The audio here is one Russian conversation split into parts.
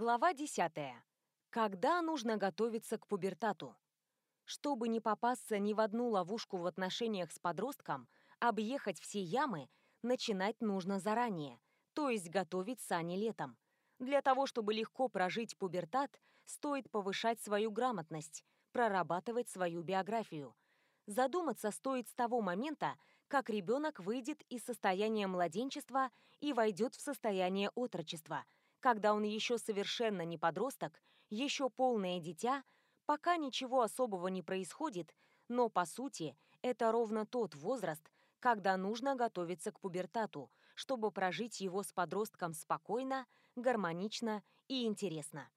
Глава 10. Когда нужно готовиться к пубертату? Чтобы не попасться ни в одну ловушку в отношениях с подростком, объехать все ямы, начинать нужно заранее, то есть готовить сани летом. Для того, чтобы легко прожить пубертат, стоит повышать свою грамотность, прорабатывать свою биографию. Задуматься стоит с того момента, как ребенок выйдет из состояния младенчества и войдет в состояние отрочества, когда он еще совершенно не подросток, еще полное дитя, пока ничего особого не происходит, но по сути это ровно тот возраст, когда нужно готовиться к пубертату, чтобы прожить его с подростком спокойно, гармонично и интересно.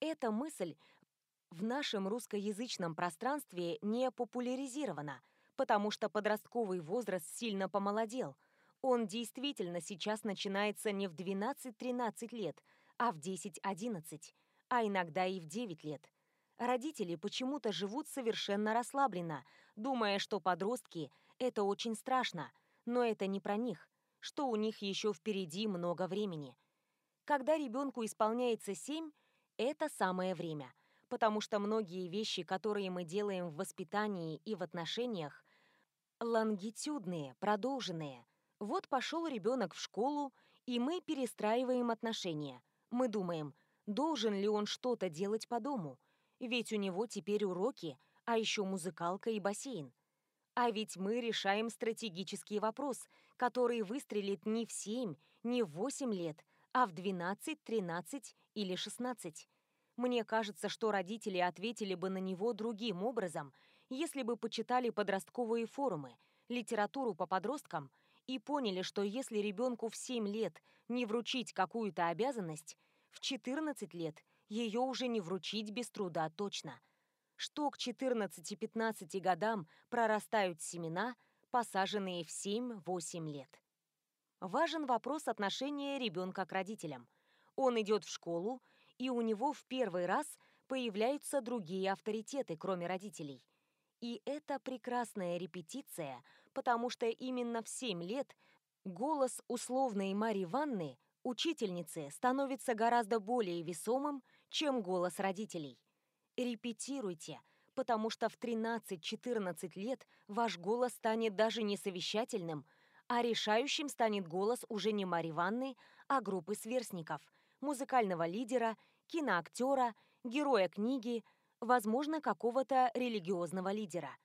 Эта мысль в нашем русскоязычном пространстве не популяризирована, потому что подростковый возраст сильно помолодел. Он действительно сейчас начинается не в 12-13 лет, а в 10-11, а иногда и в 9 лет. Родители почему-то живут совершенно расслабленно, думая, что подростки – это очень страшно, но это не про них, что у них еще впереди много времени. Когда ребенку исполняется 7, это самое время, потому что многие вещи, которые мы делаем в воспитании и в отношениях, лонгитюдные, продолженные. Вот пошел ребенок в школу, и мы перестраиваем отношения. Мы думаем, должен ли он что-то делать по дому, ведь у него теперь уроки, а еще музыкалка и бассейн. А ведь мы решаем стратегический вопрос, который выстрелит не в 7, не в 8 лет, а в 12, 13 или 16. Мне кажется, что родители ответили бы на него другим образом, если бы почитали подростковые форумы, литературу по подросткам и поняли, что если ребенку в 7 лет не вручить какую-то обязанность, в 14 лет ее уже не вручить без труда точно – что к 14-15 годам прорастают семена, посаженные в 7-8 лет. Важен вопрос отношения ребенка к родителям. Он идет в школу, и у него в первый раз появляются другие авторитеты, кроме родителей. И это прекрасная репетиция, потому что именно в 7 лет голос условной Марьи Ванны, учительницы, становится гораздо более весомым, чем голос родителей. Репетируйте, потому что в 13-14 лет ваш голос станет даже не совещательным, а решающим станет голос уже не Марьи Ванны, а группы сверстников, музыкального лидера, киноактера, героя книги, возможно, какого-то религиозного лидера.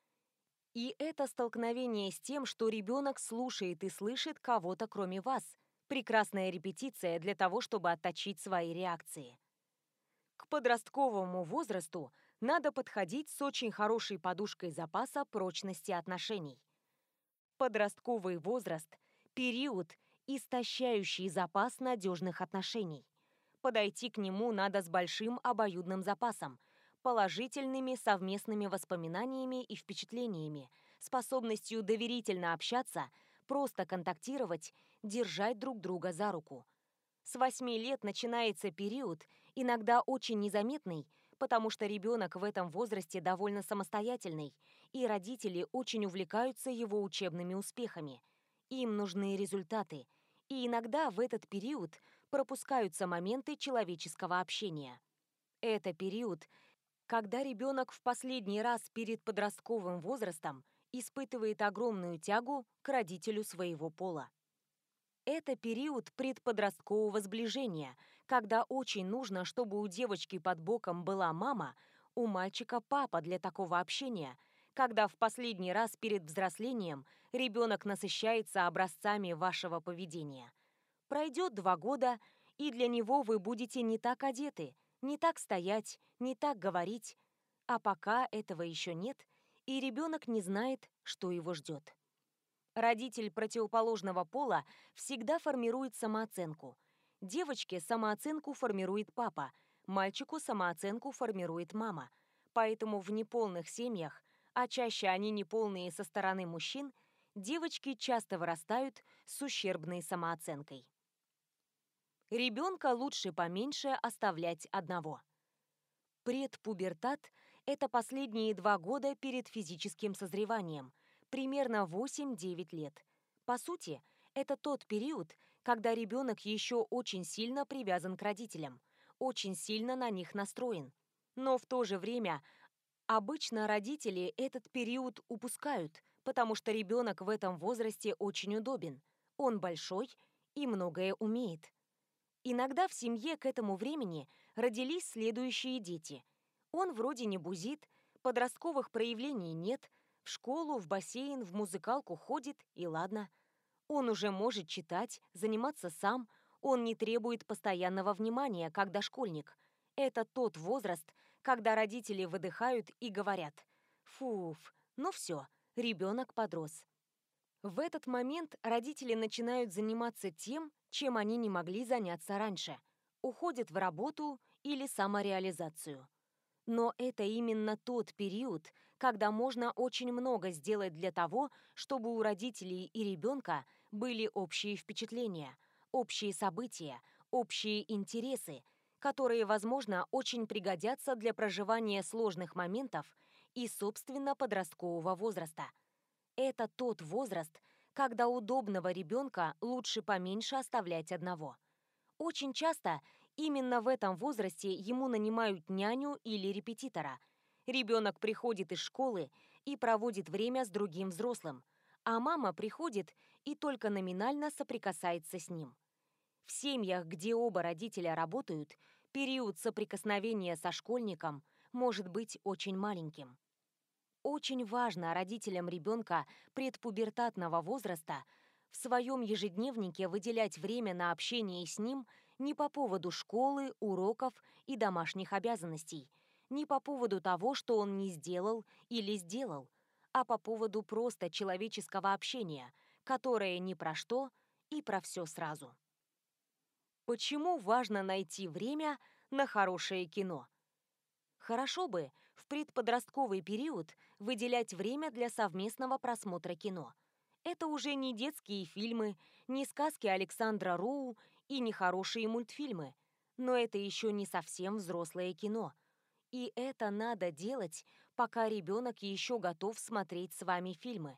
И это столкновение с тем, что ребенок слушает и слышит кого-то кроме вас. Прекрасная репетиция для того, чтобы отточить свои реакции. К подростковому возрасту надо подходить с очень хорошей подушкой запаса прочности отношений. Подростковый возраст – период, истощающий запас надежных отношений. Подойти к нему надо с большим обоюдным запасом, положительными совместными воспоминаниями и впечатлениями, способностью доверительно общаться, просто контактировать, держать друг друга за руку – с 8 лет начинается период, иногда очень незаметный, потому что ребенок в этом возрасте довольно самостоятельный, и родители очень увлекаются его учебными успехами. Им нужны результаты, и иногда в этот период пропускаются моменты человеческого общения. Это период, когда ребенок в последний раз перед подростковым возрастом испытывает огромную тягу к родителю своего пола. Это период предподросткового сближения, когда очень нужно, чтобы у девочки под боком была мама, у мальчика папа для такого общения, когда в последний раз перед взрослением ребенок насыщается образцами вашего поведения. Пройдет два года, и для него вы будете не так одеты, не так стоять, не так говорить. А пока этого еще нет, и ребенок не знает, что его ждет. Родитель противоположного пола всегда формирует самооценку. Девочке самооценку формирует папа, мальчику самооценку формирует мама. Поэтому в неполных семьях, а чаще они неполные со стороны мужчин, девочки часто вырастают с ущербной самооценкой. Ребенка лучше поменьше оставлять одного. Предпубертат – это последние два года перед физическим созреванием, примерно 8-9 лет. По сути, это тот период, когда ребенок еще очень сильно привязан к родителям. очень сильно на них настроен. Но в то же время обычно родители этот период упускают, потому что ребенок в этом возрасте очень удобен. Он большой и многое умеет. Иногда в семье к этому времени родились следующие дети. Он вроде не бузит, подростковых проявлений нет, в школу, в бассейн, в музыкалку ходит, и ладно. Он уже может читать, заниматься сам, он не требует постоянного внимания, как дошкольник. Это тот возраст, когда родители выдыхают и говорят «Фуф, ну все, ребенок подрос». В этот момент родители начинают заниматься тем, чем они не могли заняться раньше. Уходят в работу или самореализацию. Но это именно тот период, когда можно очень много сделать для того, чтобы у родителей и ребенка были общие впечатления, общие события, общие интересы, которые, возможно, очень пригодятся для проживания сложных моментов и, собственно, подросткового возраста. Это тот возраст, когда удобного ребенка лучше поменьше оставлять одного. Очень часто именно в этом возрасте ему нанимают няню или репетитора. Ребенок приходит из школы и проводит время с другим взрослым, а мама приходит и только номинально соприкасается с ним. В семьях, где оба родителя работают, период соприкосновения со школьником может быть очень маленьким. Очень важно родителям ребенка предпубертатного возраста в своем ежедневнике выделять время на общение с ним не по поводу школы, уроков и домашних обязанностей, не по поводу того, что он не сделал или сделал, а по поводу просто человеческого общения, которое ни про что и про все сразу. Почему важно найти время на хорошее кино? Хорошо бы в предподростковый период выделять время для совместного просмотра кино. Это уже не детские фильмы, не сказки Александра Роу и не хорошие мультфильмы, но это еще не совсем взрослое кино. И это надо делать, пока ребенок еще готов смотреть с вами фильмы.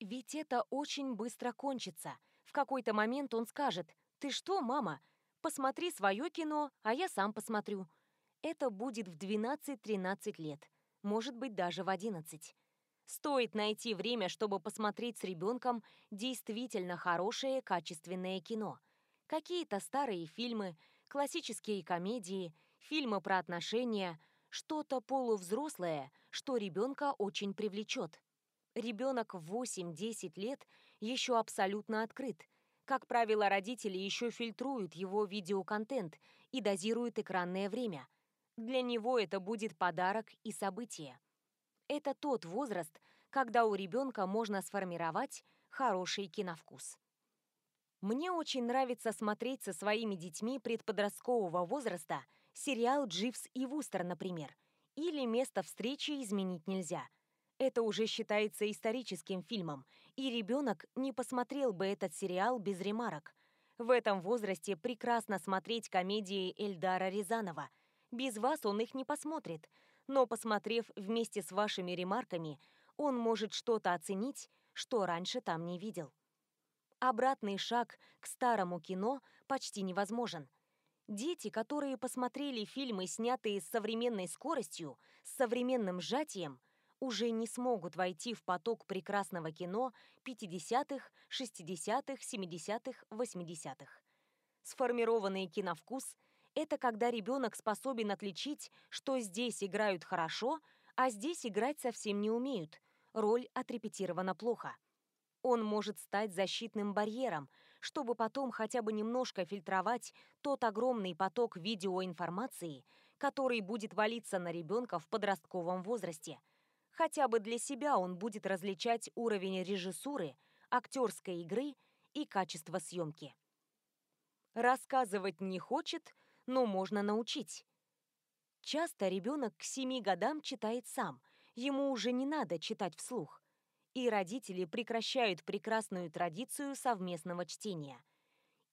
Ведь это очень быстро кончится. В какой-то момент он скажет «Ты что, мама? Посмотри свое кино, а я сам посмотрю». Это будет в 12-13 лет, может быть даже в 11. Стоит найти время, чтобы посмотреть с ребенком действительно хорошее качественное кино. Какие-то старые фильмы, классические комедии, фильмы про отношения, что-то полувзрослое, что ребенка очень привлечет. Ребенок в 8-10 лет еще абсолютно открыт. Как правило, родители еще фильтруют его видеоконтент и дозируют экранное время. Для него это будет подарок и событие. Это тот возраст, когда у ребенка можно сформировать хороший киновкус. Мне очень нравится смотреть со своими детьми предподросткового возраста сериал «Дживс и Вустер», например, или «Место встречи изменить нельзя». Это уже считается историческим фильмом, и ребенок не посмотрел бы этот сериал без ремарок. В этом возрасте прекрасно смотреть комедии Эльдара Рязанова. Без вас он их не посмотрит, но посмотрев вместе с вашими ремарками, он может что-то оценить, что раньше там не видел. Обратный шаг к старому кино почти невозможен. Дети, которые посмотрели фильмы, снятые с современной скоростью, с современным сжатием, уже не смогут войти в поток прекрасного кино 50-х, 60-х, 70-х, 80-х. Сформированный киновкус – это когда ребенок способен отличить, что здесь играют хорошо, а здесь играть совсем не умеют, роль отрепетирована плохо – он может стать защитным барьером, чтобы потом хотя бы немножко фильтровать тот огромный поток видеоинформации, который будет валиться на ребенка в подростковом возрасте. Хотя бы для себя он будет различать уровень режиссуры, актерской игры и качество съемки. Рассказывать не хочет, но можно научить. Часто ребенок к 7 годам читает сам, ему уже не надо читать вслух и родители прекращают прекрасную традицию совместного чтения.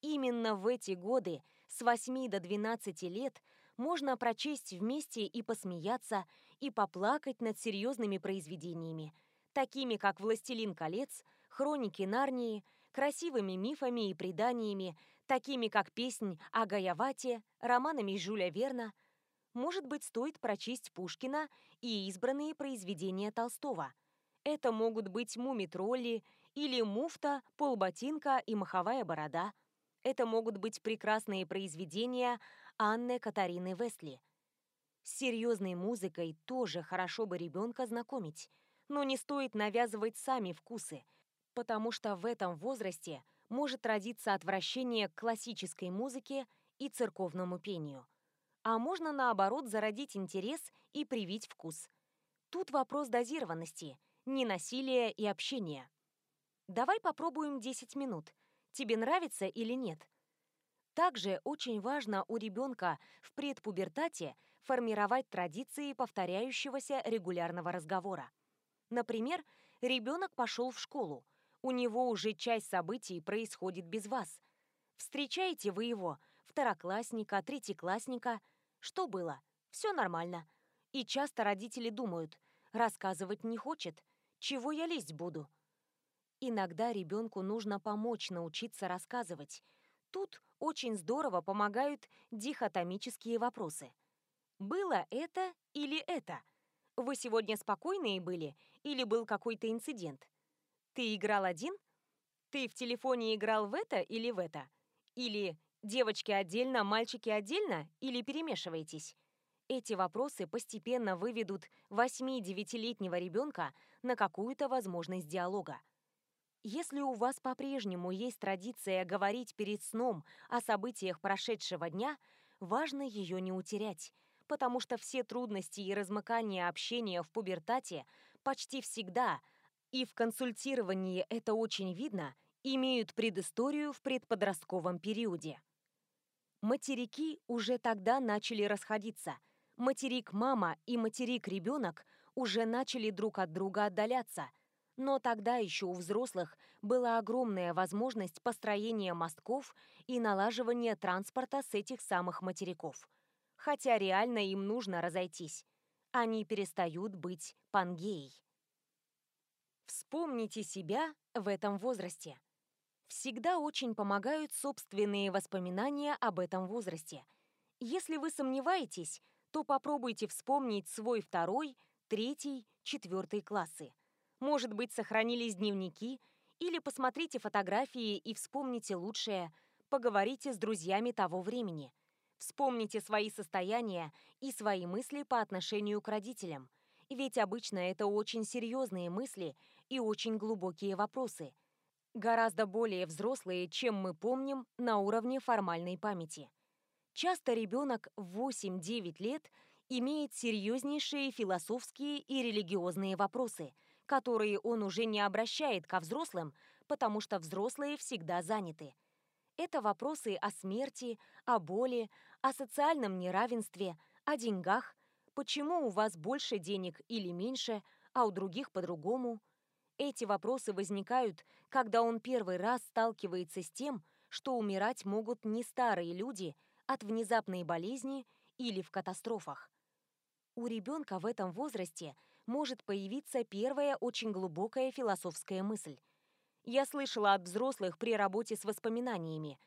Именно в эти годы, с 8 до 12 лет, можно прочесть вместе и посмеяться, и поплакать над серьезными произведениями, такими как «Властелин колец», «Хроники Нарнии», красивыми мифами и преданиями, такими как песнь о Гаявате, романами Жюля Верна. Может быть, стоит прочесть Пушкина и избранные произведения Толстого. Это могут быть муми-тролли или муфта, полботинка и маховая борода. Это могут быть прекрасные произведения Анны Катарины Вестли. С серьезной музыкой тоже хорошо бы ребенка знакомить, но не стоит навязывать сами вкусы, потому что в этом возрасте может родиться отвращение к классической музыке и церковному пению. А можно, наоборот, зародить интерес и привить вкус. Тут вопрос дозированности, ненасилия и общения. Давай попробуем 10 минут. Тебе нравится или нет? Также очень важно у ребенка в предпубертате формировать традиции повторяющегося регулярного разговора. Например, ребенок пошел в школу, у него уже часть событий происходит без вас. Встречаете вы его, второклассника, третьеклассника. Что было? Все нормально. И часто родители думают, рассказывать не хочет, чего я лезть буду. Иногда ребенку нужно помочь научиться рассказывать. Тут очень здорово помогают дихотомические вопросы. Было это или это? Вы сегодня спокойные были или был какой-то инцидент? Ты играл один? Ты в телефоне играл в это или в это? Или девочки отдельно, мальчики отдельно? Или перемешиваетесь? Эти вопросы постепенно выведут 8-9-летнего ребенка на какую-то возможность диалога. Если у вас по-прежнему есть традиция говорить перед сном о событиях прошедшего дня, важно ее не утерять, потому что все трудности и размыкания общения в пубертате почти всегда – и в консультировании это очень видно, имеют предысторию в предподростковом периоде. Материки уже тогда начали расходиться. Материк-мама и материк-ребенок уже начали друг от друга отдаляться. Но тогда еще у взрослых была огромная возможность построения мостков и налаживания транспорта с этих самых материков. Хотя реально им нужно разойтись. Они перестают быть пангеей. Вспомните себя в этом возрасте. Всегда очень помогают собственные воспоминания об этом возрасте. Если вы сомневаетесь, то попробуйте вспомнить свой второй, третий, четвертый классы. Может быть, сохранились дневники, или посмотрите фотографии и вспомните лучшее, поговорите с друзьями того времени. Вспомните свои состояния и свои мысли по отношению к родителям – ведь обычно это очень серьезные мысли и очень глубокие вопросы. Гораздо более взрослые, чем мы помним на уровне формальной памяти. Часто ребенок в 8-9 лет имеет серьезнейшие философские и религиозные вопросы, которые он уже не обращает ко взрослым, потому что взрослые всегда заняты. Это вопросы о смерти, о боли, о социальном неравенстве, о деньгах, Почему у вас больше денег или меньше, а у других по-другому? Эти вопросы возникают, когда он первый раз сталкивается с тем, что умирать могут не старые люди от внезапной болезни или в катастрофах. У ребенка в этом возрасте может появиться первая очень глубокая философская мысль. Я слышала от взрослых при работе с воспоминаниями.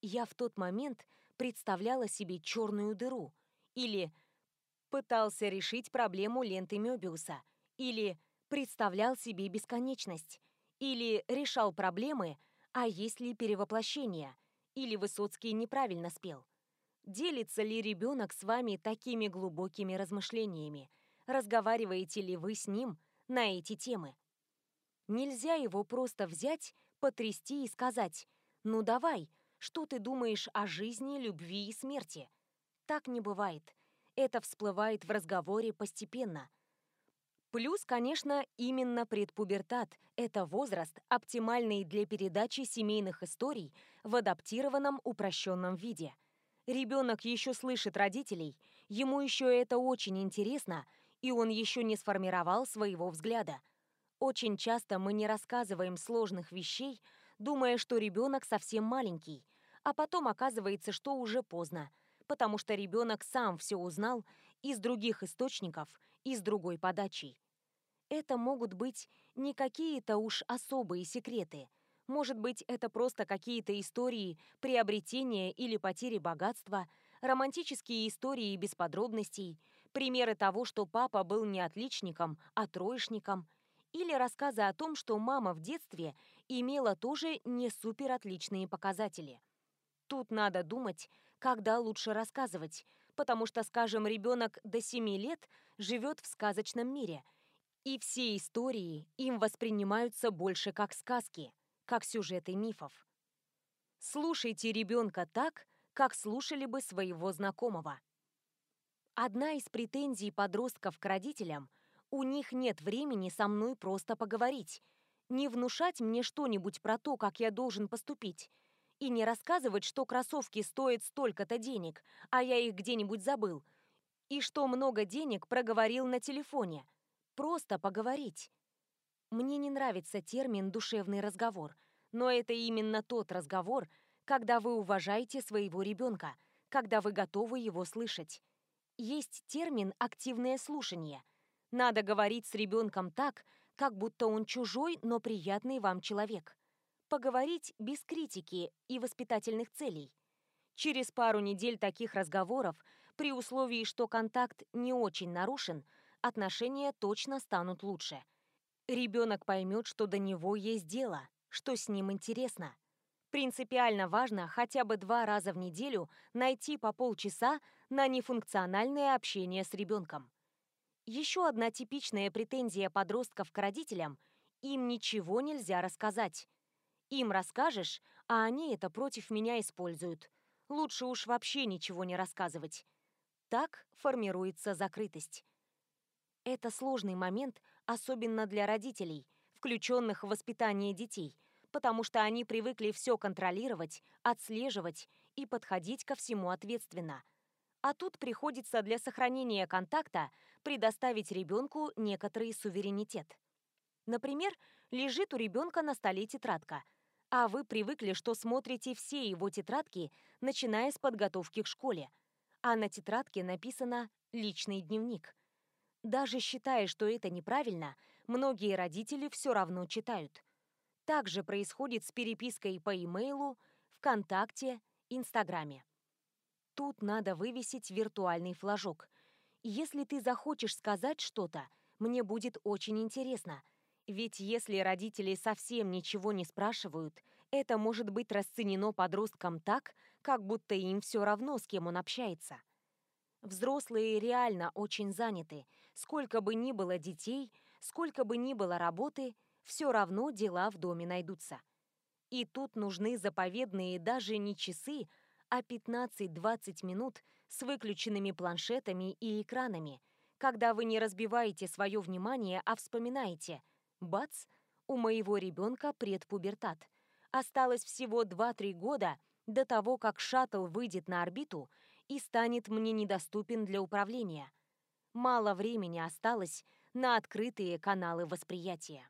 Я в тот момент представляла себе черную дыру. Или пытался решить проблему ленты Мёбиуса, или представлял себе бесконечность, или решал проблемы, а есть ли перевоплощение, или Высоцкий неправильно спел. Делится ли ребенок с вами такими глубокими размышлениями? Разговариваете ли вы с ним на эти темы? Нельзя его просто взять, потрясти и сказать «Ну давай, что ты думаешь о жизни, любви и смерти?» Так не бывает это всплывает в разговоре постепенно. Плюс, конечно, именно предпубертат – это возраст, оптимальный для передачи семейных историй в адаптированном упрощенном виде. Ребенок еще слышит родителей, ему еще это очень интересно, и он еще не сформировал своего взгляда. Очень часто мы не рассказываем сложных вещей, думая, что ребенок совсем маленький, а потом оказывается, что уже поздно – потому что ребенок сам все узнал из других источников и с другой подачей. Это могут быть не какие-то уж особые секреты, Может быть, это просто какие-то истории приобретения или потери богатства, романтические истории без подробностей, примеры того, что папа был не отличником, а троечником, или рассказы о том, что мама в детстве имела тоже не суперотличные показатели. Тут надо думать, когда лучше рассказывать, потому что, скажем, ребенок до 7 лет живет в сказочном мире, и все истории им воспринимаются больше как сказки, как сюжеты мифов. Слушайте ребенка так, как слушали бы своего знакомого. Одна из претензий подростков к родителям – у них нет времени со мной просто поговорить, не внушать мне что-нибудь про то, как я должен поступить, и не рассказывать, что кроссовки стоят столько-то денег, а я их где-нибудь забыл, и что много денег проговорил на телефоне. Просто поговорить. Мне не нравится термин «душевный разговор», но это именно тот разговор, когда вы уважаете своего ребенка, когда вы готовы его слышать. Есть термин «активное слушание». Надо говорить с ребенком так, как будто он чужой, но приятный вам человек. Поговорить без критики и воспитательных целей. Через пару недель таких разговоров, при условии, что контакт не очень нарушен, отношения точно станут лучше. Ребенок поймет, что до него есть дело, что с ним интересно. Принципиально важно хотя бы два раза в неделю найти по полчаса на нефункциональное общение с ребенком. Еще одна типичная претензия подростков к родителям – им ничего нельзя рассказать. Им расскажешь, а они это против меня используют. Лучше уж вообще ничего не рассказывать. Так формируется закрытость. Это сложный момент, особенно для родителей, включенных в воспитание детей, потому что они привыкли все контролировать, отслеживать и подходить ко всему ответственно. А тут приходится для сохранения контакта предоставить ребенку некоторый суверенитет. Например, лежит у ребенка на столе тетрадка – а вы привыкли, что смотрите все его тетрадки, начиная с подготовки к школе. А на тетрадке написано «личный дневник». Даже считая, что это неправильно, многие родители все равно читают. Так же происходит с перепиской по имейлу, ВКонтакте, Инстаграме. Тут надо вывесить виртуальный флажок. Если ты захочешь сказать что-то, мне будет очень интересно – ведь если родители совсем ничего не спрашивают, это может быть расценено подростком так, как будто им все равно, с кем он общается. Взрослые реально очень заняты. Сколько бы ни было детей, сколько бы ни было работы, все равно дела в доме найдутся. И тут нужны заповедные даже не часы, а 15-20 минут с выключенными планшетами и экранами, когда вы не разбиваете свое внимание, а вспоминаете – Бац! У моего ребенка предпубертат. Осталось всего 2-3 года до того, как шаттл выйдет на орбиту и станет мне недоступен для управления. Мало времени осталось на открытые каналы восприятия.